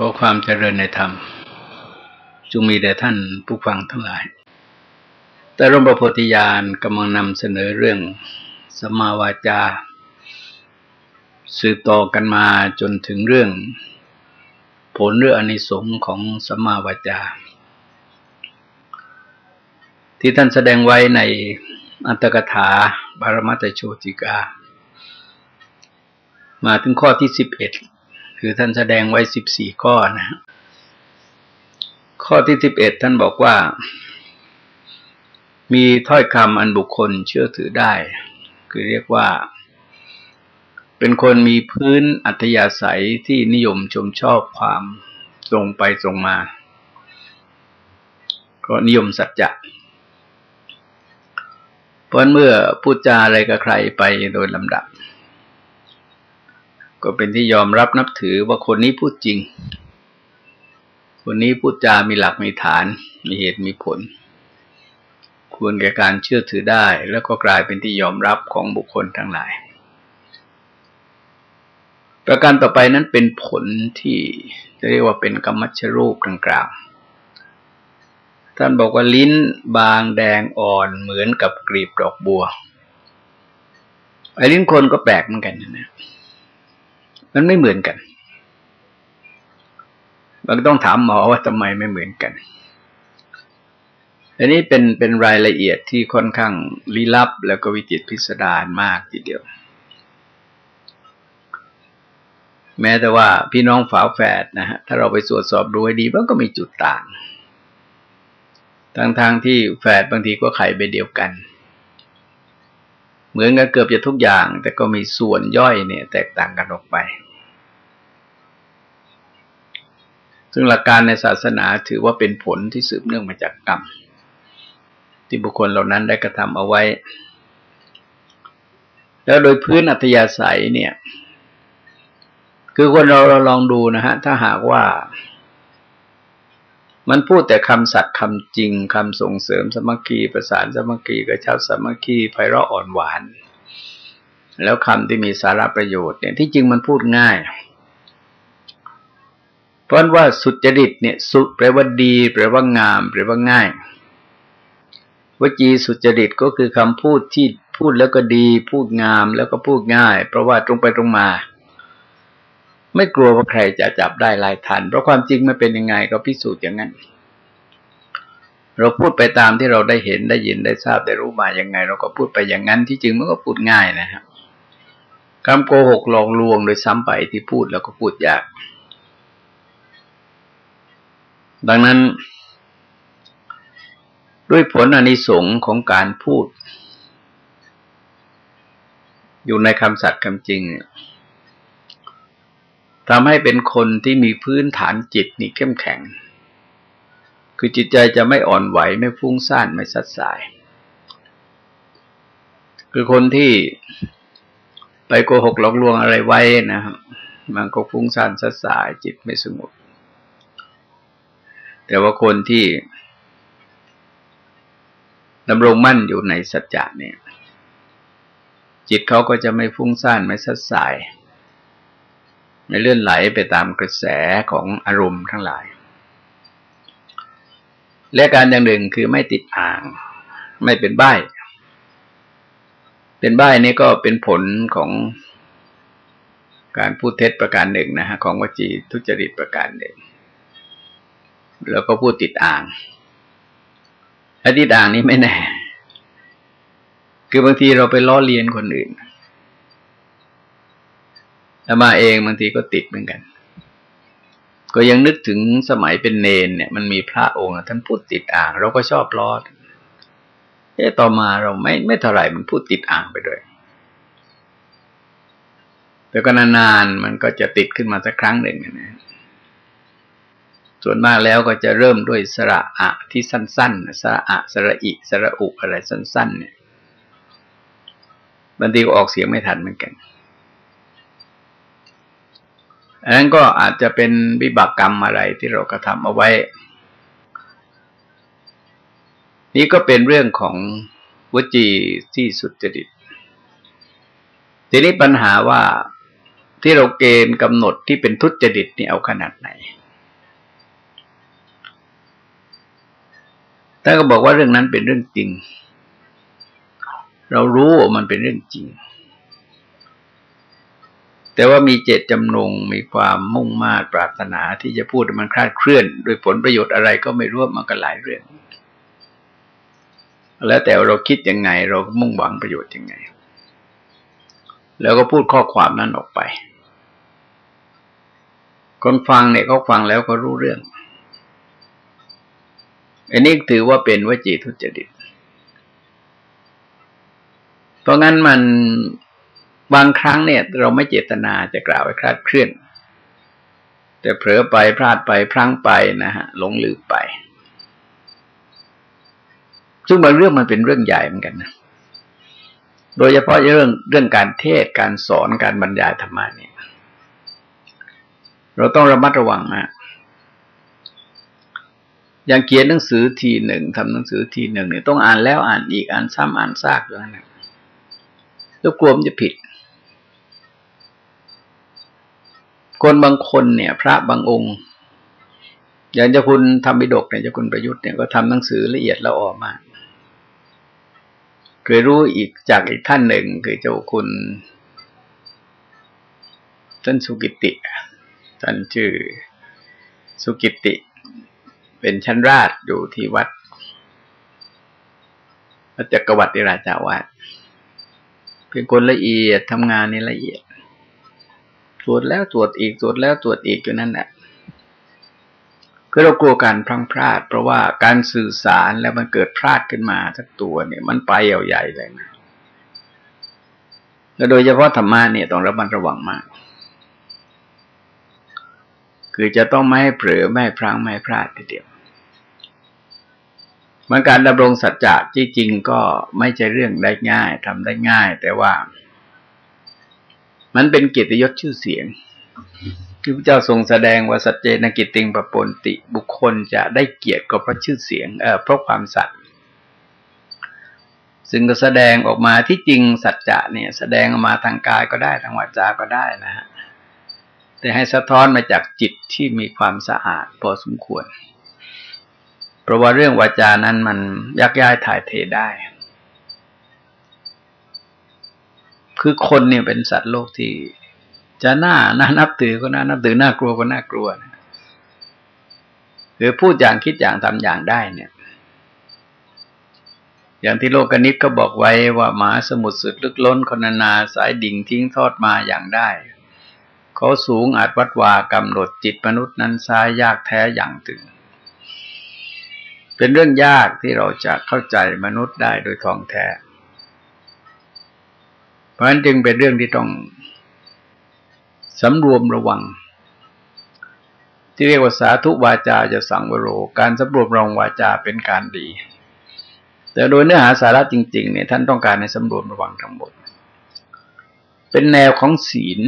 ขอความเจริญในธรรมจงมีแด่ท่านผู้ฟังทั้งหลาย แต่ร่มประโพธิญาณกำลังนำเสนอเรื่องสมาวาจา สืบต่อกันมาจนถึงเรื่อง ผลเรื่องอนิสงค์ของสมาวาจา ที่ท่านแสดงไว้ในอัตถกถาบารมัตโชติกา มาถึงข้อที่สิบเอ็ด คือท่านแสดงไว้สิบสี่ข้อนะ ข้อที่สิบเอ็ดท่านบอกว่า มีถ้อยคำอันบุคคลเชื่อถือได้ คือเรียกว่า เป็นคนมีพื้นอัธยาศัยที่นิยมชมชอบความตรงไปตรงมา ก็นิยมสัจจะเพราะเมื่อพูดจาอะไรกับใครไปโดยลำดับ ก็เป็นที่ยอมรับนับถือว่าคนนี้พูดจริง คนนี้พูดจามีหลักมีฐาน มีเหตุมีผล ควรแก่การเชื่อถือได้ แล้วก็กลายเป็นที่ยอมรับของบุคคลทั้งหลาย ประการต่อไปนั้นเป็นผลที่จะเรียกว่าเป็นกรรมชรูปกล่าวท่านบอกว่าลิ้นบางแดงอ่อนเหมือนกับกลีบดอกบัวไอ้ลิ้นคนก็แปลกเหมือนกันนะ มันไม่เหมือนกันเราต้องถามหมอว่าทำไมไม่เหมือนกัน อันนี้เป็นเป็นรายละเอียดที่ค่อนข้างลี้ลับ แล้วก็วิจิตพิสดารมากทีเดียว แม้แต่ว่าพี่น้องฝาแฝดนะฮะถ้าเราไปตรวจสอบดูให้ดีมันก็มีจุดต่างทั้งๆทที่แฝดบางทีก็ไข่ไปเดียวกัน เหมือนกันเกือบจะทุกอย่าง แต่ก็มีส่วนย่อยเนี่ย แตกต่างกันออกไป ซึ่งหลักการในศาสนาถือว่าเป็นผลที่สืบเนื่องมาจากกรรม ที่บุคคลเหล่านั้นได้กระทำเอาไว้ แล้วโดยพื้นอัธยาศัยเนี่ย คือคนเราเราลองดูนะฮะ ถ้าหากว่า มันพูดแต่คำสัตย์คำจริงคำส่งเสริมสมัคคีประสานสมัคคีกระชับสมัคคีไพเราะอ่อนหวาน แล้วคำที่มีสาระประโยชน์เนี่ยที่จริงมันพูดง่าย เพราะว่าสุจริตเนี่ย สุแปลว่าดี แปลว่างาม แปลว่าง่าย วจีสุจริตก็คือคำพูดที่พูดแล้วก็ดี พูดงามแล้วก็พูดง่าย เพราะว่าตรงไปตรงมา ไม่กลัวว่าใครจะจับได้ลายทัน เพราะความจริงมันเป็นยังไงก็พิสูจน์อย่างนั้น เราพูดไปตามที่เราได้เห็นได้ยินได้ทราบได้รู้มาอย่างไง เราก็พูดไปอย่างนั้นที่จริงมันก็พูดง่ายนะครับคำโกหกหลอกลวงโดยซ้ำไปที่พูดแล้วก็พูดยาก ดังนั้น ด้วยผลอนิสงค์ของการพูด อยู่ในคำสัตย์คำจริงทำให้เป็นคนที่มีพื้นฐานจิตนี่เข้มแข็ง คือจิตใจจะไม่อ่อนไหวไม่ฟุ้งซ่านไม่สัดสาย คือคนที่ไปโกหกหลอกลวงอะไรไว้นะครับมันก็ฟุ้งซ่านสัดสายจิตไม่สงบ แต่ว่าคนที่ดำรงมั่นอยู่ในสัจจะเนี่ย จิตเขาก็จะไม่ฟุ้งซ่านไม่สัดสาย ไม่เลื่อนไหลไปตามกระแสของอารมณ์ทั้งหลาย และการอย่างหนึ่งคือไม่ติดอ่าง ไม่เป็นใบ้ เป็นใบ้นี่ก็เป็นผลของการพูดเท็จประการหนึ่งนะฮะของวจีทุจริตประการหนึ่ง แล้วก็พูดติดอ่างอติดอ่างนี้ไม่แน่ คือบางทีเราไปล้อเลียนคนอื่นแล้วมาเองบางทีก็ติดเหมือนกัน ก็ยังนึกถึงสมัยเป็นเนนเนี่ย มันมีพระองค์ท่านพูดติดอ่าง เราก็ชอบล้อเอ๊ะต่อมาเราไม่ไม่เท่าไหร่มันพูดติดอ่างไปด้วยแต่ก็นานๆมันก็จะติดขึ้นมาสักครั้งหนึ่งนะ ส่วนมากแล้วก็จะเริ่มด้วยสระอะที่สั้นๆ สระอะสระอิสระอุอะไรสั้น ๆ เนี่ยบางทีก็ออกเสียงไม่ทันเหมือนกัน อันนั้นก็อาจจะเป็นวิบากกรรมอะไรที่เรากระทำเอาไว้ นี่ก็เป็นเรื่องของวจีที่สุดจริต ทีนี้ปัญหาว่าที่เราเกณฑ์กำหนดที่เป็นทุจริตนี่เอาขนาดไหน ท่านก็บอกว่าเรื่องนั้นเป็นเรื่องจริง เรารู้ว่ามันเป็นเรื่องจริง แต่ว่ามีเจตจำนงมีความมุ่งมา่ปรารถนาที่จะพูดมันคลาดเคลื่อน โดยผลประโยชน์อะไรก็ไม่รู้มันก็หลายเรื่อง แล้วแต่เราคิดยังไง เราก็มุ่งหวังประโยชน์ยังไง แล้วก็พูดข้อความนั้นออกไป คนฟังเนี่ยเขาฟังแล้วก็รู้เรื่อง อันนี้ถือว่าเป็นวจีทุจริต เพราะงั้นมันบางครั้งเนี่ย เราไม่เจตนาจะกล่าวไว้คลาดเคลื่อน แต่เผลอไปพลาดไปพลั้งไปนะฮะหลงลืมไป ซึ่งบางเรื่องมันเป็นเรื่องใหญ่เหมือนกันนะโดยเฉพาะเรื่องเรื่องการเทศการสอนการบรรยายธรรมะเนี่ย เราต้องระมัดระวังนะ อย่างเขียนหนังสือทีหนึ่งทำหนังสือทีหนึ่งเนี่ยต้องอ่านแล้วอ่านอีกอ่านซ้ำอ่านซากอยู่นั่นแหละแล้วกลัวมันจะผิด คนบางคนเนี่ย พระบางองค์ อย่างเจ้าคุณทำบิดกเนี่ยเจ้าคุณประยุทธ์เนี่ยก็ทำหนังสือละเอียดแล้วออกมาเคยรู้อีกจากอีกท่านหนึ่งคือเจ้าคุณท่านสุกิติท่านชื่อสุกิติ เป็นชั้นราชอยู่ที่วัดพระจักรวรรดิราชาวาสเป็นคนละเอียดทำงานนี่ละเอียดตรวจแล้วตรวจอีกตรวจแล้วตรวจอีกอยู่นั่นแหละคือเรากลัวการพลังพลาด เพราะว่าการสื่อสารแล้วมันเกิดพลาดขึ้นมาสักตัวเนี่ย มันไปเอาใหญ่เลยนะแล้วโดยเฉพาะธรรมะเนี่ยต้องระมัดระวังมาก คือจะต้องไม่ให้เผลอไม่ให้พลังไม่ให้พลาดทีเดียว มันการดำรงสัจจะที่จริงก็ไม่ใช่เรื่องได้ง่ายทำได้ง่าย แต่ว่า มันเป็นเกียรติยศชื่อเสียงที่พระเจ้าทรงแสดงว่าสัจเจนกิติงปปนติ บุคคลจะได้เกียรติก็เพราะชื่อเสียงเออเพราะความสัตย์ซึ่งก็แสดงออกมาที่จริงสัจจะเนี่ย แสดงออกมาทางกายก็ได้ทางวาจาก็ได้นะฮะแต่ให้สะท้อนมาจากจิตที่มีความสะอาดพอสมควร เพราะว่าเรื่องวาจานั้นมันยักย้ายถ่ายเทได้ คือคนเนี่ยเป็นสัตว์โลกที่ จะน่าน่านับถือก็น่านับถือน่ากลัวก็น่ากลัวนะหรือพูดอย่างคิดอย่างทำอย่างได้เนี่ย อย่างที่โลกนิตก็บอกไว้ว่าหมาสมุทรสุดลึกล้นคนนาสายดิ่งทิ้งทอดมาอย่างได้เขาสูงอาจวัดวากำหนดจิตมนุษย์นั้นซ้ายยากแท้อย่างถึง เป็นเรื่องยากที่เราจะเข้าใจมนุษย์ได้โดยทองแท้ เพราะฉะนั้นจึงเป็นเรื่องที่ต้องสำรวมระวัง ที่เรียกว่าสาธุวาจาจะสังวโร การสำรวมระวังวาจาเป็นการดี แต่โดยเนื้อหาสาระจริง ๆ เนี่ยท่านต้องการในสำรวมระวังทั้งหมด เป็นแนวของศีล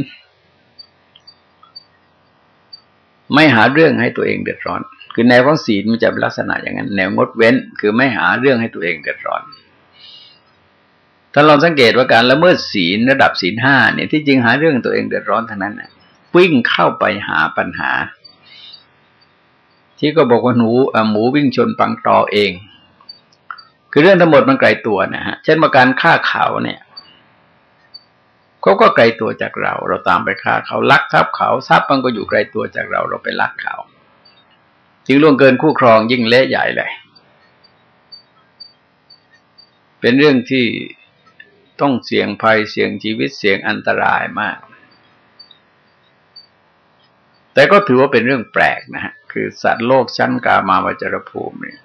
ไม่หาเรื่องให้ตัวเองเดือดร้อน คือแนวของศีลมันจะเป็นลักษณะอย่างนั้น แนวงดเว้น คือไม่หาเรื่องให้ตัวเองเดือดร้อน ถ้าเราสังเกตว่าการละเมิดศีลระดับศีลห้าเนี่ยที่จริงหาเรื่องตัวเองเดือดร้อนทั้งนั้นนะวิ่งเข้าไปหาปัญหา ที่ก็บอกว่าหนูหมูวิ่งชนปังตอเอง คือเรื่องทั้งหมดมันไกลตัวนะฮะ เช่นมาการฆ่าเขาเนี่ยเขาก็ไกลตัวจากเรา เราตามไปฆ่าเขาลักทรัพย์เขาทรัพย์มันก็อยู่ไกลตัวจากเรา เราไปลักเขา จึงล่วงเกินคู่ครองยิ่งเละใหญ่เลย เป็นเรื่องที่ต้องเสี่ยงภัยเสี่ยงชีวิตเสี่ยงอันตรายมาก แต่ก็ถือว่าเป็นเรื่องแปลกนะฮะ คือสัตว์โลกชั้นกามาวจรภูมิเนี่ย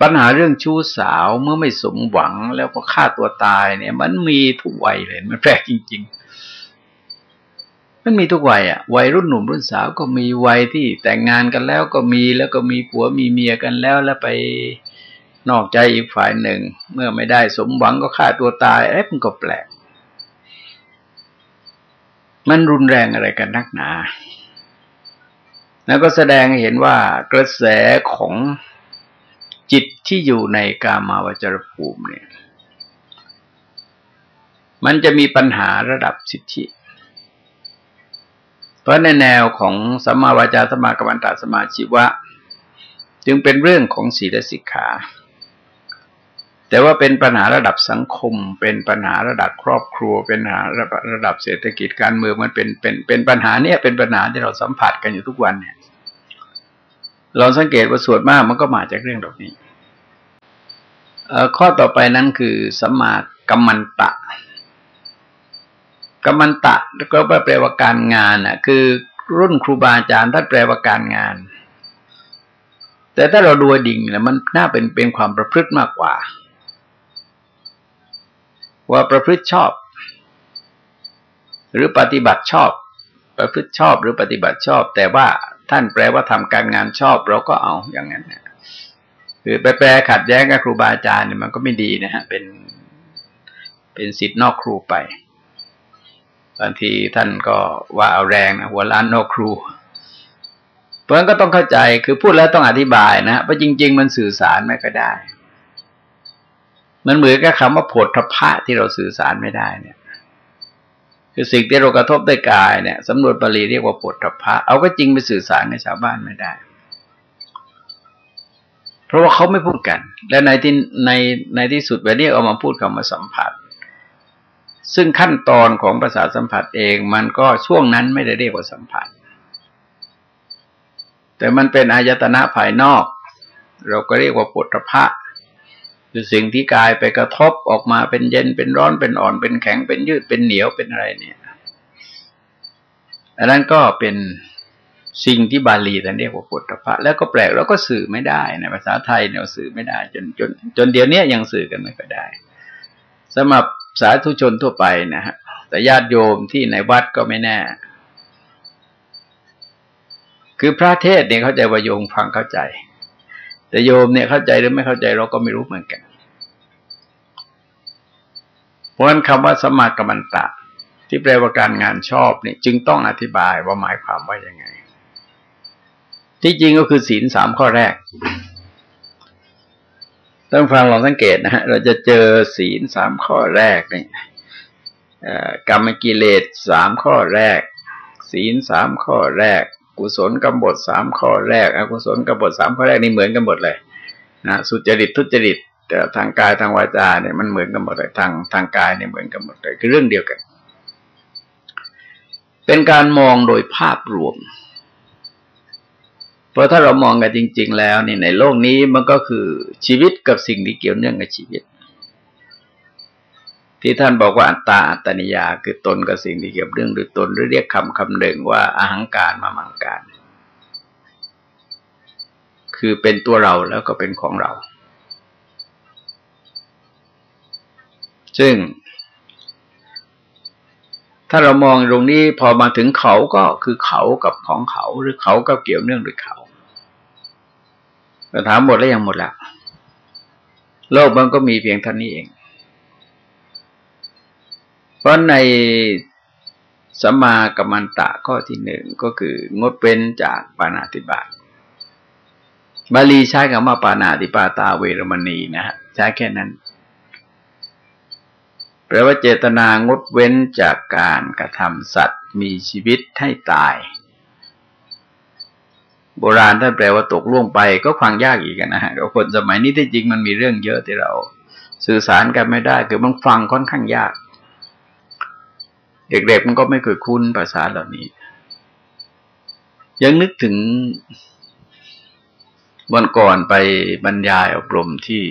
ปัญหาเรื่องชู้สาวเมื่อไม่สมหวังแล้วก็ฆ่าตัวตายเนี่ย มันมีทุกวัยเลย มันแปลกจริง ๆ มันมีทุกวัยอะวัยรุ่นหนุ่มรุ่นสาวก็มีวัยที่แต่งงานกันแล้วก็มีแล้วก็มีผัวมีเมียกันแล้วแล้วไปนอกใจอีกฝ่ายหนึ่ง เมื่อไม่ได้สมหวังก็ฆ่าตัวตายเอ้มันก็แปลก มันรุนแรงอะไรกันนักหนา แล้วก็แสดงให้เห็นว่ากระแสของจิตที่อยู่ในกามาวจรภูมิเนี่ย มันจะมีปัญหาระดับสิทธิ เพราะในแนวของสัมมาวาจาสมากรรมตาสมาชีวะ จึงเป็นเรื่องของศีลสิกขา แต่ว่าเป็นปัญหาระดับสังคม เป็นปัญหาระดับครอบครัว เป็นปัญหาระดับเศรษฐกิจการเมืองมันเป็นเป็นเป็นปัญหาเนี่ยเป็นปัญหาที่เราสัมผัสกันอยู่ทุกวันเนี่ยเราสังเกตว่าส่วนมากมันก็มาจากเรื่องเหล่านี้ข้อต่อไปนั้นคือสัมมากัมมันตะ กัมมันตะก็แปลว่าการงานอะ คือรุ่นครูบาอาจารย์ท่านแปลว่าการงาน แต่ถ้าเราดูดิ่งเนี่ยมันน่าเป็นเป็นความประพฤติมากกว่า ว่าประพฤติชอบ หรือปฏิบัติชอบ ประพฤติชอบหรือปฏิบัติชอบ แต่ว่าท่านแปลว่าทำการงานชอบ เราก็เอาอย่างนั้นนคือไปแปลขัดแย้งกับครูบาอาจารย์เนี่ยมันก็ไม่ดีนะฮะเป็นเป็นสิทธิ์นอกครูไป บางทีท่านก็ว่าเอาแรงนะหัวล้านนอกครู เพราะนั้นก็ต้องเข้าใจคือพูดแล้วต้องอธิบายนะเพราะจริง ๆ มันสื่อสารไม่ก็ได้ มันเหมือนกับคำว่าผลทพะที่เราสื่อสารไม่ได้เนี่ย คือสิ่งที่เรากระทบด้วยกายเนี่ยสำนวนบาลีเรียกว่าผลทพะเอาก็จริงไปสื่อสารกับชาวบ้านไม่ได้ เพราะว่าเขาไม่พูดกัน และในที่ในในที่สุดแบบนี้เอามาพูดคำว่าสัมผัส ซึ่งขั้นตอนของประสาทสัมผัสเองมันก็ช่วงนั้นไม่ได้เรียกว่าสัมผัส แต่มันเป็นอายตนะภายนอก เราก็เรียกว่าปุถะพะคือสิ่งที่กายไปกระทบออกมาเป็นเย็นเป็นร้อนเป็นอ่อนเป็นแข็งเป็นยืดเป็นเหนียวเป็นอะไรเนี่ยอันนั้นก็เป็นสิ่งที่บาลีท่านเรียกว่าปุถะพะแล้วก็แปลกแล้วก็สื่อไม่ได้ในภาษาไทยเนี่ยสื่อไม่ได้ จนจนจนเดี๋ยวนี้ยังสื่อกันไม่ค่อยได้สำหรับ สาธุชนทั่วไปนะฮะแต่ญาติโยมที่ในวัดก็ไม่แน่ คือพระเทศเนี่ยเข้าใจว่าโยมฟังเข้าใจ แต่โยมเนี่ยเข้าใจหรือไม่เข้าใจเราก็ไม่รู้เหมือนกัน เพราะฉะนั้นคำว่าสมากัมมันตะ ที่แปลว่าการงานชอบเนี่ยจึงต้องอธิบายว่าหมายความว่ายังไง ที่จริงก็คือศีลสามข้อแรก ต้องฟังลองสังเกตนะฮะเราจะเจอศีลสามข้อแรกนี่กรรมกิเลสสามข้อแรก ศีลสามข้อแรก กุศลกรรมบทสามข้อแรก อกุศลกรรมบทสามข้อแรกนี่เหมือนกันหมดเลยนะสุจริตทุจริตทางกายทางวาจาเนี่ยมันเหมือนกันหมดเลยทางทางกายเนี่ยเหมือนกันหมดเลยคือเรื่องเดียวกัน เป็นการมองโดยภาพรวม เพราะถ้าเรามองกันจริง ๆ แล้วนี่ในโลกนี้มันก็คือชีวิตกับสิ่งที่เกี่ยวเนื่องกับชีวิต ที่ท่านบอกว่าอัตตาอัตนิยาคือตนกับสิ่งที่เกี่ยวเรื่องหรือตนหรือเรียกคำคำหนึ่งว่าอาหังการมามังการ คือเป็นตัวเราแล้วก็เป็นของเรา ซึ่งถ้าเรามองตรงนี้พอมาถึงเขาก็คือเขากับของเขาหรือเขาก็เกี่ยวเนื่องด้วยเขา เราถามหมดแล้วยังหมดละโลกมันก็มีเพียงเท่านี้เอง เพราะในสมากัมมันตะข้อที่หนึ่งก็คืองดเป็นจากปานาติบาตบาลีใช้คำว่าปานาติปาตาเวรมณีนะฮะใช้แค่นั้นแปลว่าเจตนางดเว้นจากการกระทำสัตว์มีชีวิตให้ตาย โบราณท่านแปลว่าตกล่วงไปก็ฟังยากอีกนะฮะคนสมัยนี้ที่จริงมันมีเรื่องเยอะที่เราสื่อสารกันไม่ได้ คือมันฟังค่อนข้างยาก เด็กๆมันก็ไม่เคยคุ้นภาษาเหล่านี้ ยังนึกถึงวันก่อนไปบรรยายอบรมที่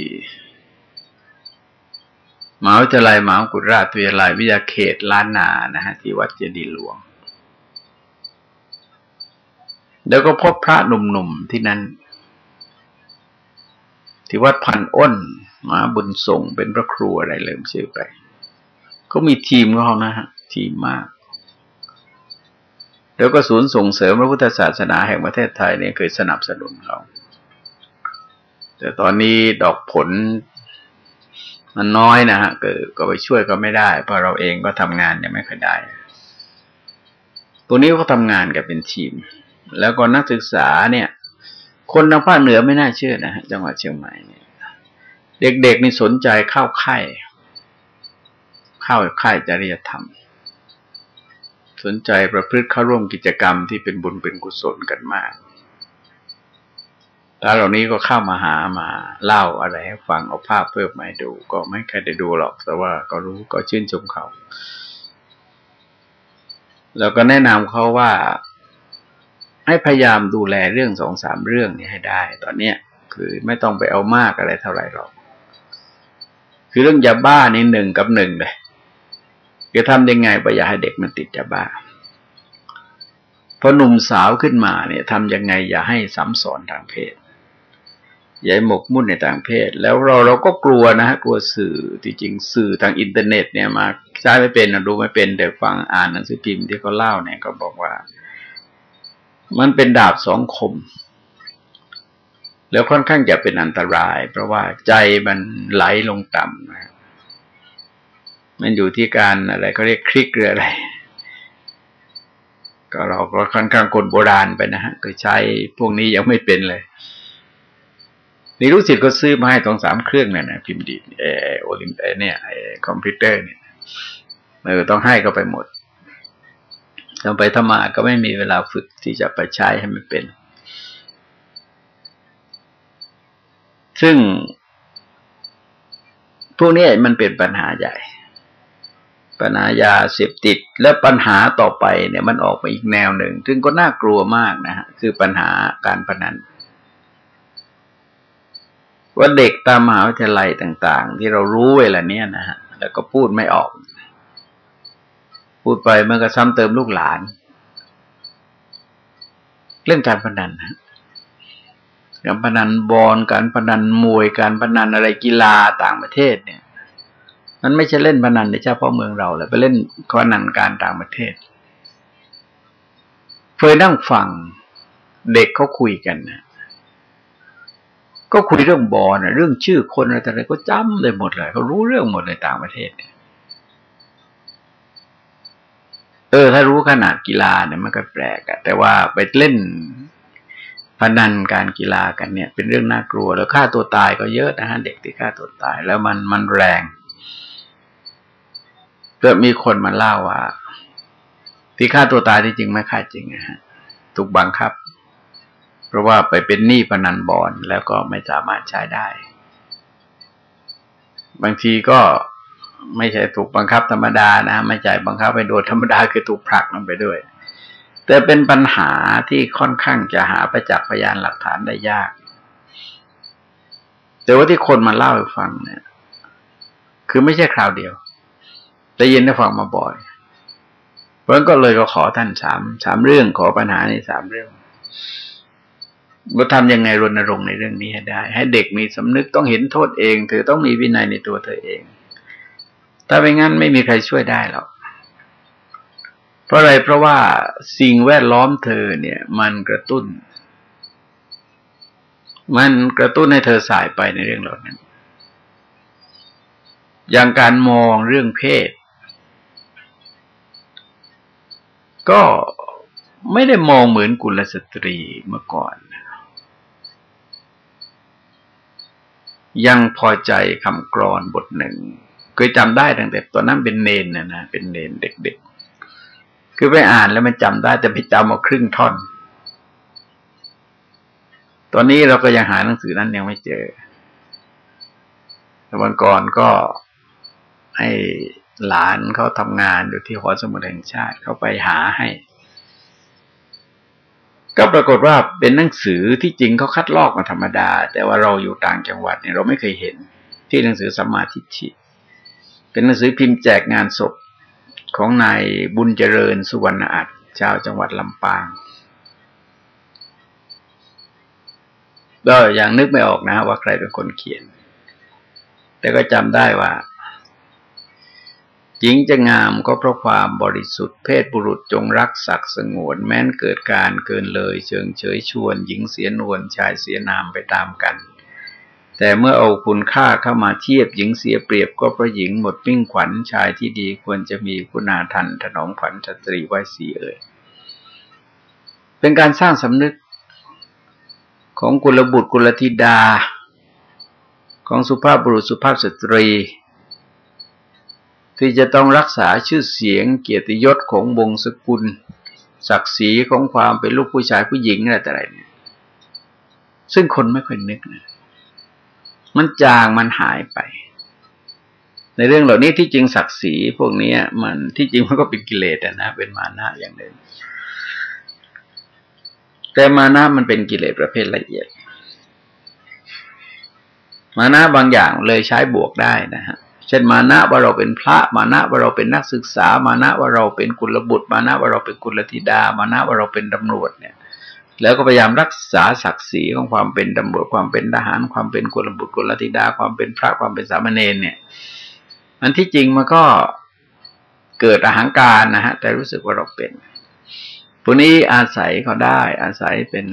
มหาวิทยาลัยมหากุฎราชวิทยาลัยวิทยาเขตล้านนานะฮะที่วัดเจดีหลวง แล้วก็พบพระหนุ่มๆที่นั้น ที่วัดพันอ้นมาบุญส่งเป็นพระครูอะไรเลิมชื่อไปเขามีทีมของเขานะฮะ ทีมมาก แล้วก็ศูนย์ส่งเสริมพระพุทธศาสนาแห่งประเทศไทยเนี่ยเคยสนับสนุนเขาแต่ตอนนี้ดอกผลมันน้อยนะฮะก็ก็ไปช่วยก็ไม่ได้ เพราะเราเองก็ทำงานยังไม่ค่อยได้ ตัวนี้เขาทำงานกันเป็นทีม แล้วก็นักศึกษาเนี่ย คนทางภาคเหนือไม่น่าเชื่อนะฮะจังหวัดเชียงใหม่เนี่ย เด็กๆนี่สนใจเข้าค่ายเข้าค่ายจริยธรรม สนใจประพฤติเข้าร่วมกิจกรรมที่เป็นบุญเป็นกุศลกันมากแล้วเหล่านี้ก็เข้ามาหามาเล่าอะไรให้ฟังเอาภาพเพิ่มมาดู ก็ไม่ใครได้ดูหรอก แต่ว่าก็รู้ก็ชื่นชมเขา แล้วก็แนะนำเขาว่า ให้พยายามดูแลเรื่องสองสามเรื่องนี้ให้ได้ ตอนเนี้ยคือไม่ต้องไปเอามากอะไรเท่าไหร่หรอก คือเรื่องยาบ้านี่หนึ่งกับหนึ่งเลยจะทำยังไงไปอย่าให้เด็กมันติดยาบ้าพอหนุ่มสาวขึ้นมาเนี่ยทำยังไงอย่าให้ซ้ำซ้อนทางเพศอย่าหมกมุ่นในทางเพศ แล้วเราเราก็กลัวนะฮะกลัวสื่อที่จริงสื่อทางอินเทอร์เน็ตเนี่ยมาใช้ไม่เป็นนะดูไม่เป็นแต่ฟังอ่านหนังสือพิมพ์ที่เขาเล่าเนี่ยก็บอกว่า มันเป็นดาบสองคม แล้วค่อนข้างจะเป็นอันตราย เพราะว่าใจมันไหลลงต่ำนะมันอยู่ที่การอะไรเขาเรียกคลิกหรืออะไร ก็เราก็ค่อนข้างคนโบราณไปนะฮะก็ใช้พวกนี้ยังไม่เป็นเลยนี่รู้สิทธ์ก็ซื้อมาให้ตองสามเครื่องเนี่ยนะพิมพ์ดีเอโอลิมเอเนี่ยคอมพิวเตอร์เนี่ยเออต้องให้ก็ไปหมด ทำไปทำมาก็ไม่มีเวลาฝึกที่จะไปใช้ให้มันเป็น ซึ่ง พวกนี้มันเป็นปัญหาใหญ่ ปัญหายาเสพติด และปัญหาต่อไปเนี่ยมันออกมาอีกแนวหนึ่ง ซึ่งก็น่ากลัวมากนะฮะคือปัญหาการพนันว่าเด็กตามมหาวิทยาลัยต่าง ๆ ที่เรารู้เวลาเนี้ยนะฮะแล้วก็พูดไม่ออก พูดไปมันก็ซ้ำเติมลูกหลานเรื่องการพนันนะการพนันบอลการพนันมวยการพนันอะไรกีฬาต่างประเทศเนี่ย มันไม่ใช่เล่นพนันในเฉพาะเมืองเราเลยไปเล่นพนันการต่างประเทศเคยนั่งฟังเด็กเขาคุยกันนะก็คุยเรื่องบอลนะเรื่องชื่อคนอะไรต่างๆก็จำเลยหมดเลยเขารู้เรื่องหมดในต่างประเทศเเออ ถ้ารู้ขนาดกีฬาเนี่ยมันก็แปลกอะแต่ว่าไปเล่นพนันการกีฬากันเนี่ย เป็นเรื่องน่ากลัว แล้วฆ่าตัวตายก็เยอะนะฮะเด็กที่ฆ่าตัวตาย แล้วมันมันแรงก็มีคนมาเล่าว่า ที่ฆ่าตัวตายที่จริงไม่ฆ่าจริงนะฮะถูกบังคับ เพราะว่าไปเป็นหนี้พนันบอลแล้วก็ไม่สามารถใช้ได้ บางทีก็ ไม่ใช่ถูกบังคับธรรมดานะไม่ใช่บังคับไปโดยธรรมดาคือถูกผลักลงไปด้วย แต่เป็นปัญหาที่ค่อนข้างจะหาประจักษ์พยานหลักฐานได้ยาก แต่ว่าที่คนมาเล่าให้ฟังเนี่ย คือไม่ใช่คราวเดียวได้ยินได้ฟังมาบ่อยเพราะก็เลยก็ขอท่านสามสามเรื่องขอปัญหาในสามเรื่องว่าทำยังไงรณรงค์ในเรื่องนี้ให้ได้ ให้เด็กมีสำนึกต้องเห็นโทษเองเธอต้องมีวินัยในตัวเธอเอง ถ้าไม่งั้นไม่มีใครช่วยได้หรอก เพราะอะไรเพราะว่าสิ่งแวดล้อมเธอเนี่ย มันกระตุ้น มันกระตุ้นให้เธอสายไปในเรื่องเหล่านั้น อย่างการมองเรื่องเพศ ก็ไม่ได้มองเหมือนกุลสตรีเมื่อก่อน ยังพอใจคำกรอนบทหนึ่ง เคยจำได้ตั้งแต่ตอนนั้นเป็นเนนนะนะเป็นเนนเด็กๆ คือไปอ่านแล้วมันจำได้แต่ไปจำเอาครึ่งท่อน ตอนนี้เราก็ยังหาหนังสือนั้นยังไม่เจอแต่วันก่อนก็ให้หลานเขาทำงานอยู่ที่หอสมุดแห่งชาติเขาไปหาให้ ก็ปรากฏว่าเป็นหนังสือที่จริงเขาคัดลอกมาธรรมดา แต่ว่าเราอยู่ต่างจังหวัดเนี่ยเราไม่เคยเห็น ที่หนังสือสมาธิชิ เป็นหนังสือพิมพ์แจกงานศพของนายบุญเจริญสุวรรณอัจชาวจังหวัดลำปางก็ยังนึกไม่ออกนะว่าใครเป็นคนเขียน แต่ก็จำได้ว่าหญิงจะงามก็เพราะความบริสุทธิ์เพศบุรุษจงรักศักดิ์สงวนแม้นเกิดการเกินเลย เชิงเฉยชวน หญิงเสียนวลชายเสียนามไปตามกัน แต่เมื่อเอาคุณค่าเข้ามาเทียบหญิงเสียเปรียบก็เพราะหญิงหมดมิ่งขวัญชายที่ดีควรจะมีคุณาทันถนอมขวัญสตรีไว้สิเอยเป็นการสร้างสำนึกของกุลบุตรกุลธิดา ของสุภาพบุรุษสุภาพสตรี ที่จะต้องรักษาชื่อเสียงเกียรติยศของวงสกุล ศักดิ์ศรีของความเป็นลูกผู้ชายผู้หญิงอะไรแต่ไรเนี่ยซึ่งคนไม่ค่อยนึกนะ มันจางมันหายไป ในเรื่องเหล่านี้ที่จริงศักดิ์ศรีพวกนี้มันที่จริงมันก็เป็นกิเลสนะ เป็นมานะอย่างหนึ่งแต่มานะมันเป็นกิเลสประเภทละเอียด มานะบางอย่างเลยใช้บวกได้นะฮะเช่นมานะว่าเราเป็นพระมานะว่าเราเป็นนักศึกษา มานะว่าเราเป็นกุลบุตร มานะว่าเราเป็นกุลธิดา มานะว่าเราเป็นตำรวจเนี่ย แล้วก็พยายามรักษาศักดิ์ศรีของความเป็นตำรวจความเป็นทหาร ความเป็นกุลบุตรกุลธิดา ความเป็นพระความเป็นสามเณรเนี่ยอันที่จริงมันก็เกิดอาหางการนะฮะ แต่รู้สึกว่าเราเป็นพวกนี้อาศัยเขาได้ อาศัยเป็น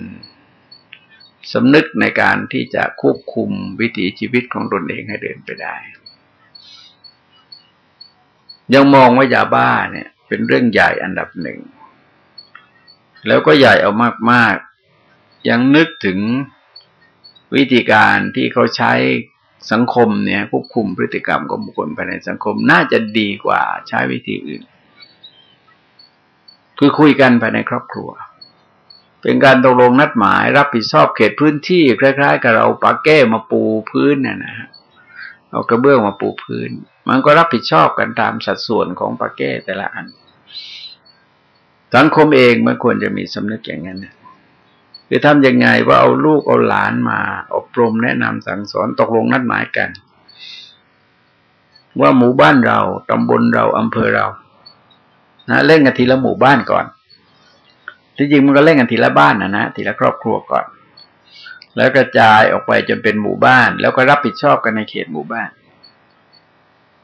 สำนึกในการที่จะควบคุมวิถีชีวิตของตนเองให้เดินไปได้ ยังมองว่ายาบ้าเนี่ย เป็นเรื่องใหญ่อันดับหนึ่ง แล้วก็ใหญ่เอามากๆ ยังนึกถึงวิธีการที่เขาใช้สังคมเนี่ยควบคุมพฤติกรรมของบุคคลภายในสังคมน่าจะดีกว่าใช้วิธีอื่น คือคุยกันภายในครอบครัว เป็นการตกลงนัดหมายรับผิดชอบเขตพื้นที่คล้ายๆ กับเราปาแก้มาปูพื้นเนี่ยนะฮะเอากระเบื้องมาปูพื้น มันก็รับผิดชอบกันตามสัดส่วนของปาแก้แต่ละอัน สังคมเองมันควรจะมีสำนึกอย่างนั้นคือทำยังไงว่าเอาลูกเอาหลานมา อบรมแนะนำสั่งสอนตกลงนัดหมายกัน ว่าหมู่บ้านเราตำบลเราอำเภอเรานะเล่นกันทีละหมู่บ้านก่อน ที่จริงมันก็เล่นกันทีละบ้านนะนะทีละครอบครัวก่อน แล้วกระจายออกไปจนเป็นหมู่บ้าน แล้วก็รับผิดชอบกันในเขตหมู่บ้าน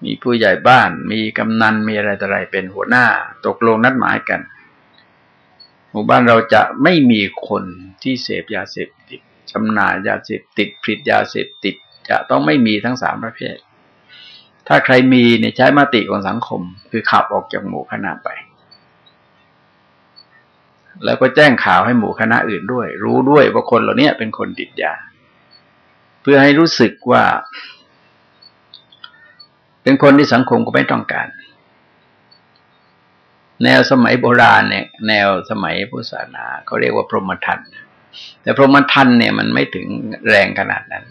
มีผู้ใหญ่บ้าน มีกำนันมีอะไรต่ออะไรเป็นหัวหน้า ตกลงนัดหมายกัน หมู่บ้านเราจะไม่มีคนที่เสพยาเสพติดชำนาญยาเสพติดผลิตยาเสพติด จะต้องไม่มีทั้งสามประเภท ถ้าใครมีเนี่ยใช้มติของสังคม คือขับออกจากหมู่คณะไป แล้วก็แจ้งข่าวให้หมู่คณะอื่นด้วย รู้ด้วยว่าคนเหล่านี้เป็นคนติดยา เพื่อให้รู้สึกว่า เป็นคนที่สังคมก็ไม่ต้องการ แนวสมัยโบราณเนี่ยแนวสมัยพุทธศาสนาเขาเรียกว่าพรหมทันแต่พรหมทันเนี่ยมันไม่ถึงแรงขนาดนั้น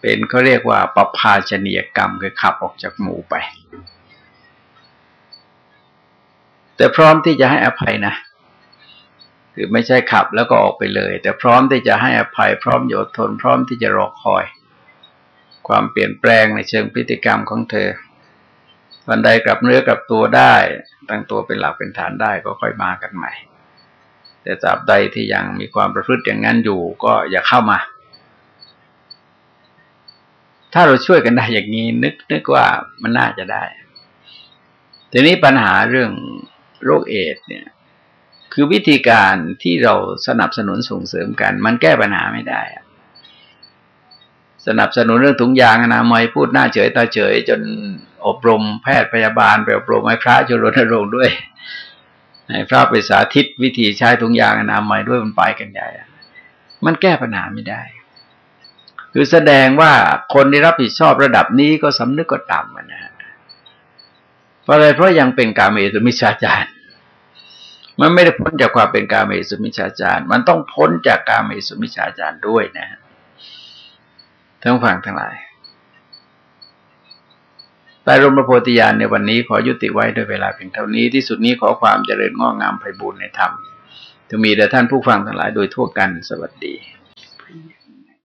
เป็นเขาเรียกว่าปภาชนียกรรมคือขับออกจากหมู่ไป แต่พร้อมที่จะให้อภัยนะคือไม่ใช่ขับแล้วก็ออกไปเลย แต่พร้อมที่จะให้อภัย พร้อมอดทนพร้อมที่จะรอคอย ความเปลี่ยนแปลงในเชิงพฤติกรรมของเธอ วันใดกลับเนื้อกลับตัวได้ตั้งตัวเป็นหลักเป็นฐานได้ก็ค่อยมากันใหม่ แต่ตราบใดที่ยังมีความประพฤติอย่างนั้นอยู่ก็อย่าเข้ามา ถ้าเราช่วยกันได้อย่างนี้นึกนึกว่ามันน่าจะได้ ทีนี้ปัญหาเรื่องโรคเอดเนี่ย คือวิธีการที่เราสนับสนุนส่งเสริมกัน มันแก้ปัญหาไม่ได้สนับสนุนเรื่องถุงยางอนามัยพูดหน้าเฉยตาเฉยจน อบรมแพทย์พยาบาล ไปอบรมให้พระจุลนรงด้วยให้พระไปสาธิตวิธีใช้ถุงยางอนามัยด้วยมันไปกันใหญ่มันแก้ปัญหาไม่ได้ คือแสดงว่าคนที่รับผิดชอบระดับนี้ก็สำนึกก็ต่ำนะฮะเพราะอะไรเพราะยังเป็นกาเมสุมิชาจารมันไม่ได้พ้นจากความเป็นกาเมสุมิชาจารมันต้องพ้นจากกาเมสุมิชาจารด้วยนะทั้งฝั่งทั้งหลาย ใต้ร่มพระโพธิญาณในวันนี้ขอยุติไว้ด้วยเวลาเพียงเท่านี้ที่สุดนี้ขอความเจริญงอกงามไพบูรณ์ในธรรมจะมีแด่ท่านผู้ฟังทั้งหลายโดยทั่วกันสวัสดี